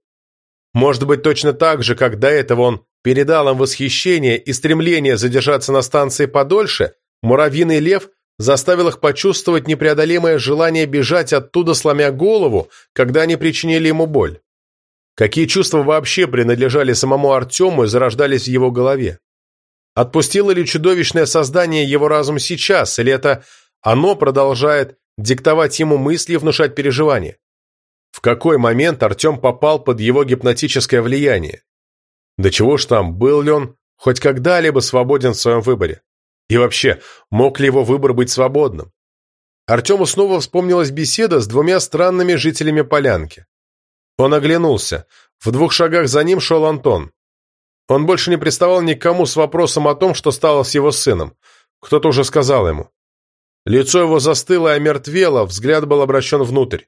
S1: Может быть, точно так же, как до этого он передал им восхищение и стремление задержаться на станции подольше, муравьиный лев заставил их почувствовать непреодолимое желание бежать оттуда, сломя голову, когда они причинили ему боль. Какие чувства вообще принадлежали самому Артему и зарождались в его голове? Отпустило ли чудовищное создание его разум сейчас, или это оно продолжает диктовать ему мысли и внушать переживания? В какой момент Артем попал под его гипнотическое влияние? Да чего ж там, был ли он хоть когда-либо свободен в своем выборе? И вообще, мог ли его выбор быть свободным? Артему снова вспомнилась беседа с двумя странными жителями полянки. Он оглянулся. В двух шагах за ним шел Антон. Он больше не приставал никому с вопросом о том, что стало с его сыном. Кто-то уже сказал ему. Лицо его застыло и омертвело, взгляд был обращен внутрь.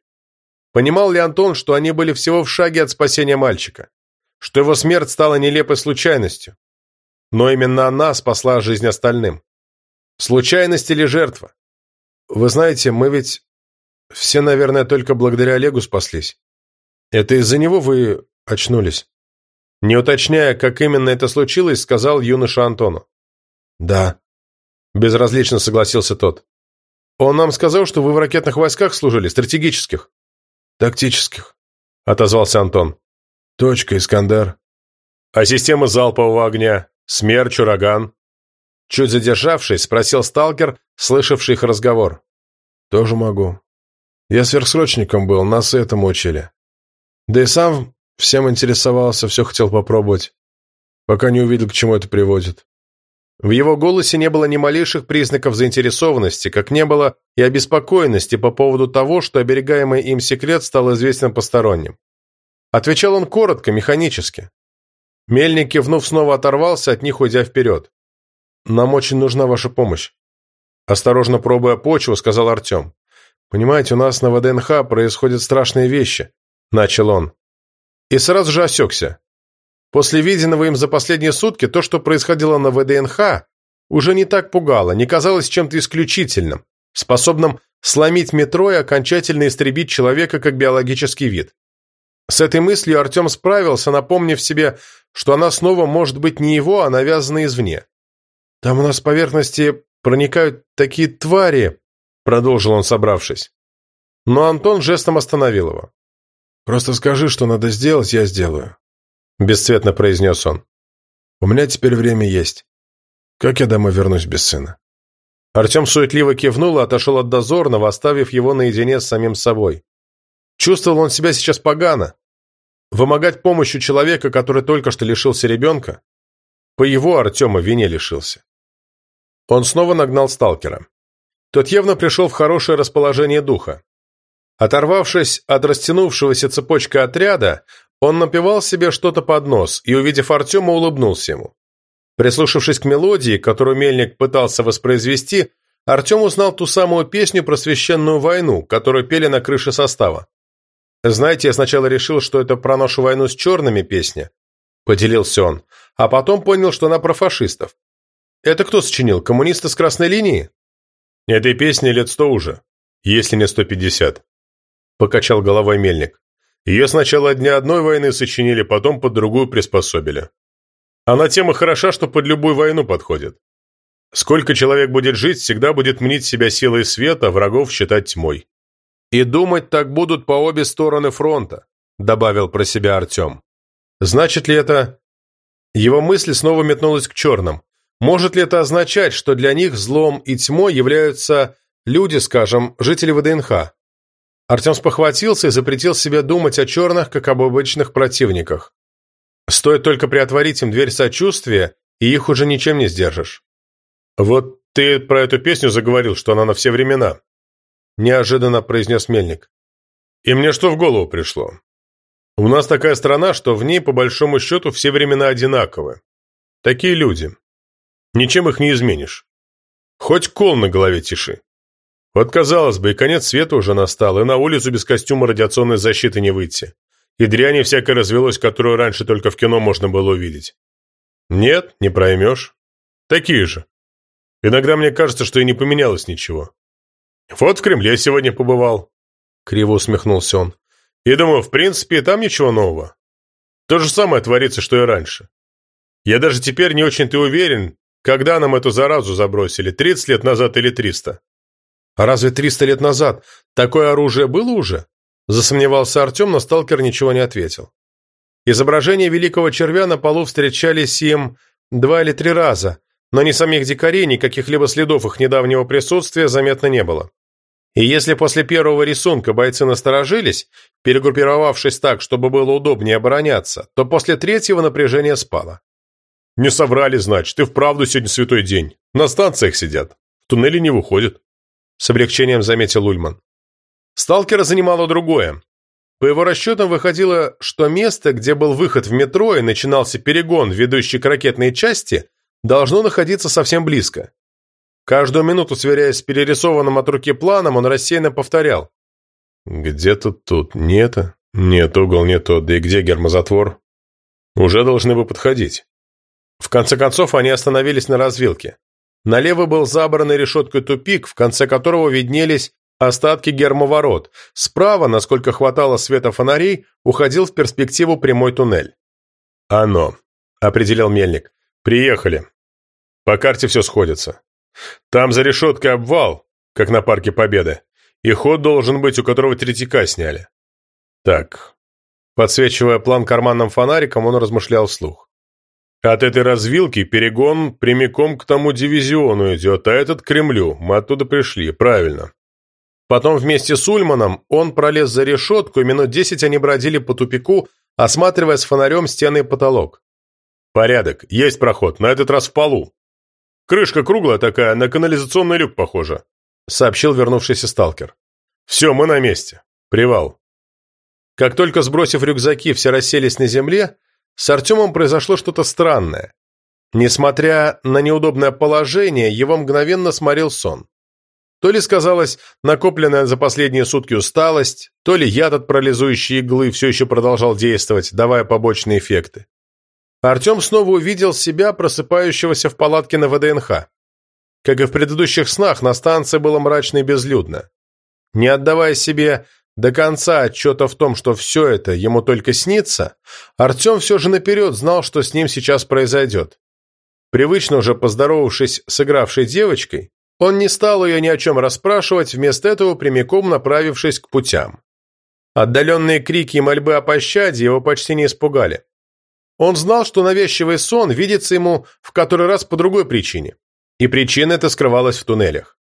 S1: Понимал ли Антон, что они были всего в шаге от спасения мальчика? Что его смерть стала нелепой случайностью? Но именно она спасла жизнь остальным. Случайность или жертва? Вы знаете, мы ведь все, наверное, только благодаря Олегу спаслись. Это из-за него вы очнулись? Не уточняя, как именно это случилось, сказал юноша Антону. «Да», – безразлично согласился тот. «Он нам сказал, что вы в ракетных войсках служили, стратегических». «Тактических», – отозвался Антон. «Точка, Искандер». «А система залпового огня? Смерч, ураган?» Чуть задержавшись, спросил сталкер, слышавший их разговор. «Тоже могу. Я сверхсрочником был, нас этому учили. Да и сам всем интересовался, все хотел попробовать, пока не увидел, к чему это приводит. В его голосе не было ни малейших признаков заинтересованности, как не было и обеспокоенности по поводу того, что оберегаемый им секрет стал известен посторонним. Отвечал он коротко, механически. Мельник, кивнув, снова оторвался от них, уйдя вперед. «Нам очень нужна ваша помощь». Осторожно пробуя почву, сказал Артем. «Понимаете, у нас на ВДНХ происходят страшные вещи», — начал он. И сразу же осекся. После виденного им за последние сутки то, что происходило на ВДНХ, уже не так пугало, не казалось чем-то исключительным, способным сломить метро и окончательно истребить человека как биологический вид. С этой мыслью Артем справился, напомнив себе, что она снова может быть не его, а навязана извне. «Там у нас с поверхности проникают такие твари», — продолжил он, собравшись. Но Антон жестом остановил его. «Просто скажи, что надо сделать, я сделаю», — бесцветно произнес он. «У меня теперь время есть. Как я домой вернусь без сына?» Артем суетливо кивнул и отошел от дозорного, оставив его наедине с самим собой. Чувствовал он себя сейчас погано. Вымогать помощь у человека, который только что лишился ребенка, по его, Артема, вине лишился. Он снова нагнал сталкера. Тот явно пришел в хорошее расположение духа. Оторвавшись от растянувшегося цепочка отряда, он напевал себе что-то под нос и, увидев Артема, улыбнулся ему. Прислушавшись к мелодии, которую Мельник пытался воспроизвести, Артем узнал ту самую песню про священную войну, которую пели на крыше состава. «Знаете, я сначала решил, что это про нашу войну с черными песня», — поделился он, а потом понял, что она про фашистов. «Это кто сочинил? Коммунисты с красной линии?» «Этой песни лет сто уже, если не сто пятьдесят», — покачал головой Мельник. «Ее сначала дня одной войны сочинили, потом под другую приспособили. Она тема хороша, что под любую войну подходит. Сколько человек будет жить, всегда будет мнить себя силой света, врагов считать тьмой. «И думать так будут по обе стороны фронта», — добавил про себя Артем. «Значит ли это...» Его мысль снова метнулась к черным. Может ли это означать, что для них злом и тьмой являются люди, скажем, жители ВДНХ? Артем спохватился и запретил себе думать о черных, как об обычных противниках. Стоит только приотворить им дверь сочувствия, и их уже ничем не сдержишь. «Вот ты про эту песню заговорил, что она на все времена», неожиданно произнес Мельник. И мне что в голову пришло? У нас такая страна, что в ней, по большому счету, все времена одинаковы. Такие люди. Ничем их не изменишь. Хоть кол на голове тиши. Вот, казалось бы, и конец света уже настал, и на улицу без костюма радиационной защиты не выйти. И дряни всякой развелось, которую раньше только в кино можно было увидеть. Нет, не проймешь. Такие же. Иногда мне кажется, что и не поменялось ничего. «Вот в Кремле сегодня побывал», — криво усмехнулся он. «И думаю, в принципе, там ничего нового. То же самое творится, что и раньше. Я даже теперь не очень-то уверен, когда нам эту заразу забросили, 30 лет назад или 300. А разве 300 лет назад такое оружие было уже? Засомневался Артем, но сталкер ничего не ответил. Изображения великого червя на полу встречались им два или три раза, но ни самих дикарей, ни каких-либо следов их недавнего присутствия заметно не было. И если после первого рисунка бойцы насторожились, перегруппировавшись так, чтобы было удобнее обороняться, то после третьего напряжение спало. «Не соврали, значит, и вправду сегодня святой день. На станциях сидят. В туннеле не выходят», — с облегчением заметил Ульман. Сталкера занимало другое. По его расчетам выходило, что место, где был выход в метро и начинался перегон, ведущий к ракетной части, должно находиться совсем близко. Каждую минуту, сверяясь с перерисованным от руки планом, он рассеянно повторял. «Где-то тут нет, нет, угол не тот, да и где гермозатвор?» «Уже должны бы подходить». В конце концов, они остановились на развилке. Налево был забранный решеткой тупик, в конце которого виднелись остатки гермоворот. Справа, насколько хватало света фонарей, уходил в перспективу прямой туннель. «Оно», — определил Мельник. «Приехали. По карте все сходится. Там за решеткой обвал, как на Парке Победы, и ход должен быть, у которого третьяка сняли. Так. Подсвечивая план карманным фонариком, он размышлял вслух. От этой развилки перегон прямиком к тому дивизиону идет, а этот к Кремлю. Мы оттуда пришли, правильно. Потом вместе с Ульманом он пролез за решетку, и минут десять они бродили по тупику, осматривая с фонарем стены и потолок. «Порядок. Есть проход. На этот раз в полу. Крышка круглая такая, на канализационный люк похожа», — сообщил вернувшийся сталкер. «Все, мы на месте. Привал». Как только сбросив рюкзаки, все расселись на земле, с Артемом произошло что-то странное. Несмотря на неудобное положение, его мгновенно сморил сон. То ли сказалась накопленная за последние сутки усталость, то ли яд от парализующей иглы все еще продолжал действовать, давая побочные эффекты. Артем снова увидел себя, просыпающегося в палатке на ВДНХ. Как и в предыдущих снах, на станции было мрачно и безлюдно. Не отдавая себе до конца отчета в том, что все это ему только снится, Артем все же наперед знал, что с ним сейчас произойдет. Привычно уже поздоровавшись с игравшей девочкой, он не стал ее ни о чем расспрашивать, вместо этого прямиком направившись к путям. Отдаленные крики и мольбы о пощаде его почти не испугали. Он знал, что навязчивый сон видится ему в который раз по другой причине. И причина эта скрывалась в туннелях.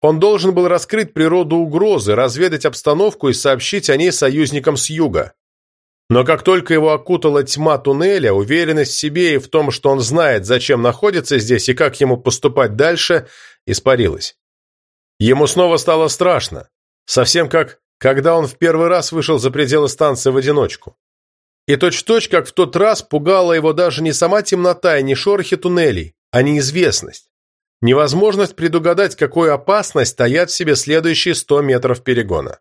S1: Он должен был раскрыть природу угрозы, разведать обстановку и сообщить о ней союзникам с юга. Но как только его окутала тьма туннеля, уверенность в себе и в том, что он знает, зачем находится здесь и как ему поступать дальше, испарилась. Ему снова стало страшно, совсем как, когда он в первый раз вышел за пределы станции в одиночку. И точь-в-точь, -точь, как в тот раз, пугала его даже не сама темнота и не шорохи туннелей, а неизвестность. Невозможность предугадать, какую опасность стоят в себе следующие сто метров перегона.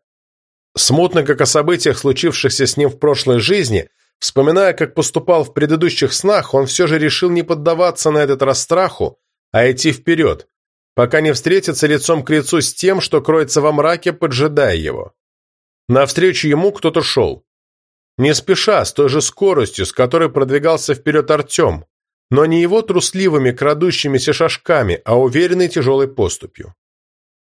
S1: Смутно, как о событиях, случившихся с ним в прошлой жизни, вспоминая, как поступал в предыдущих снах, он все же решил не поддаваться на этот раз страху, а идти вперед, пока не встретится лицом к лицу с тем, что кроется во мраке, поджидая его. Навстречу ему кто-то шел. Не спеша, с той же скоростью, с которой продвигался вперед Артем, но не его трусливыми крадущимися шажками, а уверенной тяжелой поступью.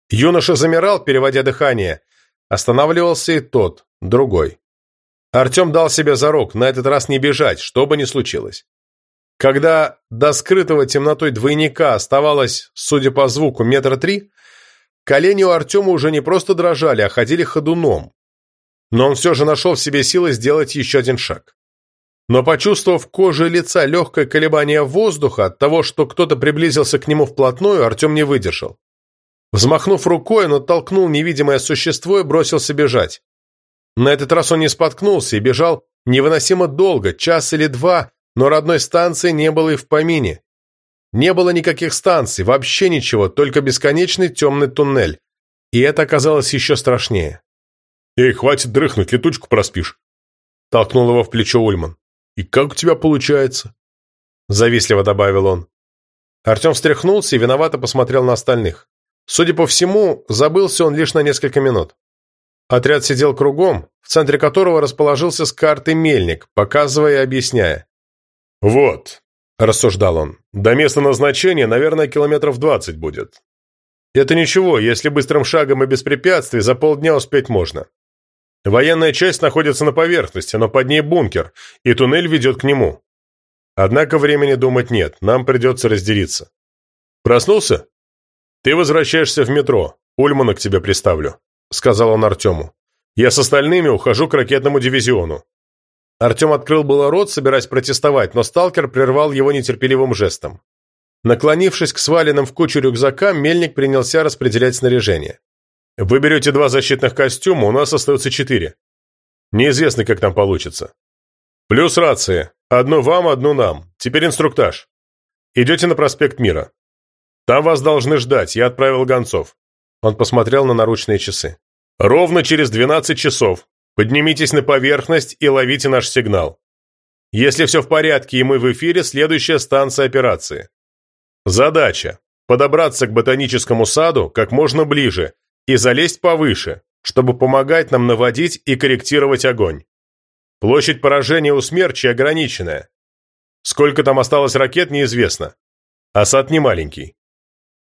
S1: Юноша замирал, переводя дыхание, Останавливался и тот, другой. Артем дал себе зарок на этот раз не бежать, что бы ни случилось. Когда до скрытого темнотой двойника оставалось, судя по звуку, метра три, колени у Артема уже не просто дрожали, а ходили ходуном. Но он все же нашел в себе силы сделать еще один шаг. Но почувствовав кожей лица легкое колебание воздуха от того, что кто-то приблизился к нему вплотную, Артем не выдержал. Взмахнув рукой, он оттолкнул невидимое существо и бросился бежать. На этот раз он не споткнулся и бежал невыносимо долго, час или два, но родной станции не было и в помине. Не было никаких станций, вообще ничего, только бесконечный темный туннель. И это оказалось еще страшнее. «Эй, хватит дрыхнуть, летучку проспишь!» Толкнул его в плечо Ульман. «И как у тебя получается?» Завистливо добавил он. Артем встряхнулся и виновато посмотрел на остальных. Судя по всему, забылся он лишь на несколько минут. Отряд сидел кругом, в центре которого расположился с картой мельник, показывая и объясняя. «Вот», – рассуждал он, – «до места назначения, наверное, километров двадцать будет. Это ничего, если быстрым шагом и без препятствий за полдня успеть можно. Военная часть находится на поверхности, но под ней бункер, и туннель ведет к нему. Однако времени думать нет, нам придется разделиться. Проснулся? «Ты возвращаешься в метро. Ульмана к тебе приставлю», — сказал он Артему. «Я с остальными ухожу к ракетному дивизиону». Артем открыл было рот, собираясь протестовать, но сталкер прервал его нетерпеливым жестом. Наклонившись к сваленным в кучу рюкзакам, мельник принялся распределять снаряжение. «Вы берете два защитных костюма, у нас остается четыре. Неизвестно, как там получится. Плюс рации. Одну вам, одну нам. Теперь инструктаж. Идете на проспект Мира. Там вас должны ждать, я отправил гонцов». Он посмотрел на наручные часы. «Ровно через 12 часов. Поднимитесь на поверхность и ловите наш сигнал. Если все в порядке и мы в эфире, следующая станция операции. Задача – подобраться к ботаническому саду как можно ближе и залезть повыше, чтобы помогать нам наводить и корректировать огонь. Площадь поражения у смерчи ограниченная. Сколько там осталось ракет, неизвестно. А сад не маленький.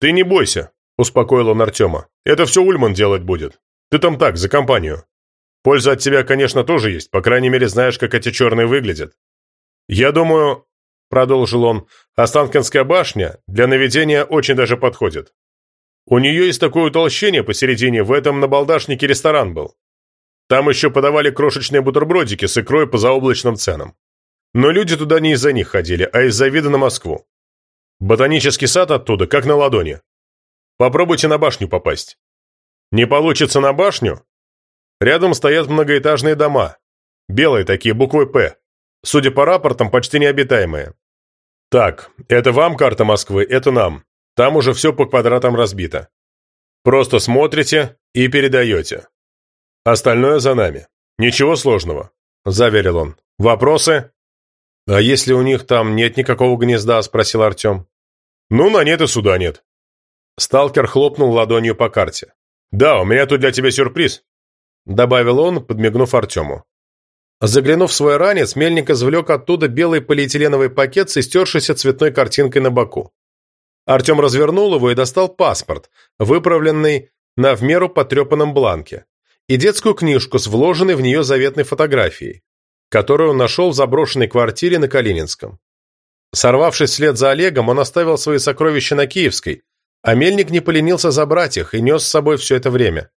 S1: «Ты не бойся», – успокоил он Артема. «Это все Ульман делать будет. Ты там так, за компанию. Польза от тебя, конечно, тоже есть, по крайней мере, знаешь, как эти черные выглядят. Я думаю, — продолжил он, — Останкинская башня для наведения очень даже подходит. У нее есть такое утолщение посередине, в этом набалдашнике ресторан был. Там еще подавали крошечные бутербродики с икрой по заоблачным ценам. Но люди туда не из-за них ходили, а из-за вида на Москву. Ботанический сад оттуда, как на ладони. Попробуйте на башню попасть. Не получится на башню? Рядом стоят многоэтажные дома. Белые такие, буквой «П». Судя по рапортам, почти необитаемые. Так, это вам карта Москвы, это нам. Там уже все по квадратам разбито. Просто смотрите и передаете. Остальное за нами. Ничего сложного», – заверил он. «Вопросы?» «А если у них там нет никакого гнезда?» – спросил Артем. «Ну, на нет и суда нет». Сталкер хлопнул ладонью по карте. «Да, у меня тут для тебя сюрприз», – добавил он, подмигнув Артему. Заглянув в свой ранец, Мельник извлек оттуда белый полиэтиленовый пакет с истершейся цветной картинкой на боку. Артем развернул его и достал паспорт, выправленный на в меру потрепанном бланке, и детскую книжку с вложенной в нее заветной фотографией, которую он нашел в заброшенной квартире на Калининском. Сорвавшись вслед за Олегом, он оставил свои сокровища на Киевской, а Мельник не поленился забрать их и нес с собой все это время.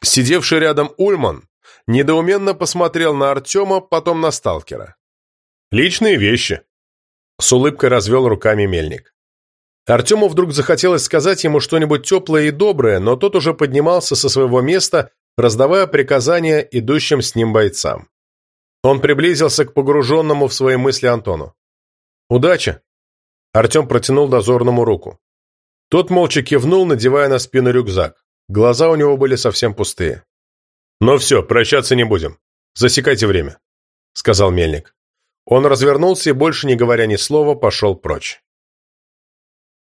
S1: Сидевший рядом Ульман недоуменно посмотрел на Артема, потом на сталкера. «Личные вещи», — с улыбкой развел руками Мельник. Артему вдруг захотелось сказать ему что-нибудь теплое и доброе, но тот уже поднимался со своего места раздавая приказания идущим с ним бойцам. Он приблизился к погруженному в свои мысли Антону. «Удачи!» Артем протянул дозорному руку. Тот молча кивнул, надевая на спину рюкзак. Глаза у него были совсем пустые. «Ну все, прощаться не будем. Засекайте время», — сказал Мельник. Он развернулся и, больше не говоря ни слова, пошел прочь.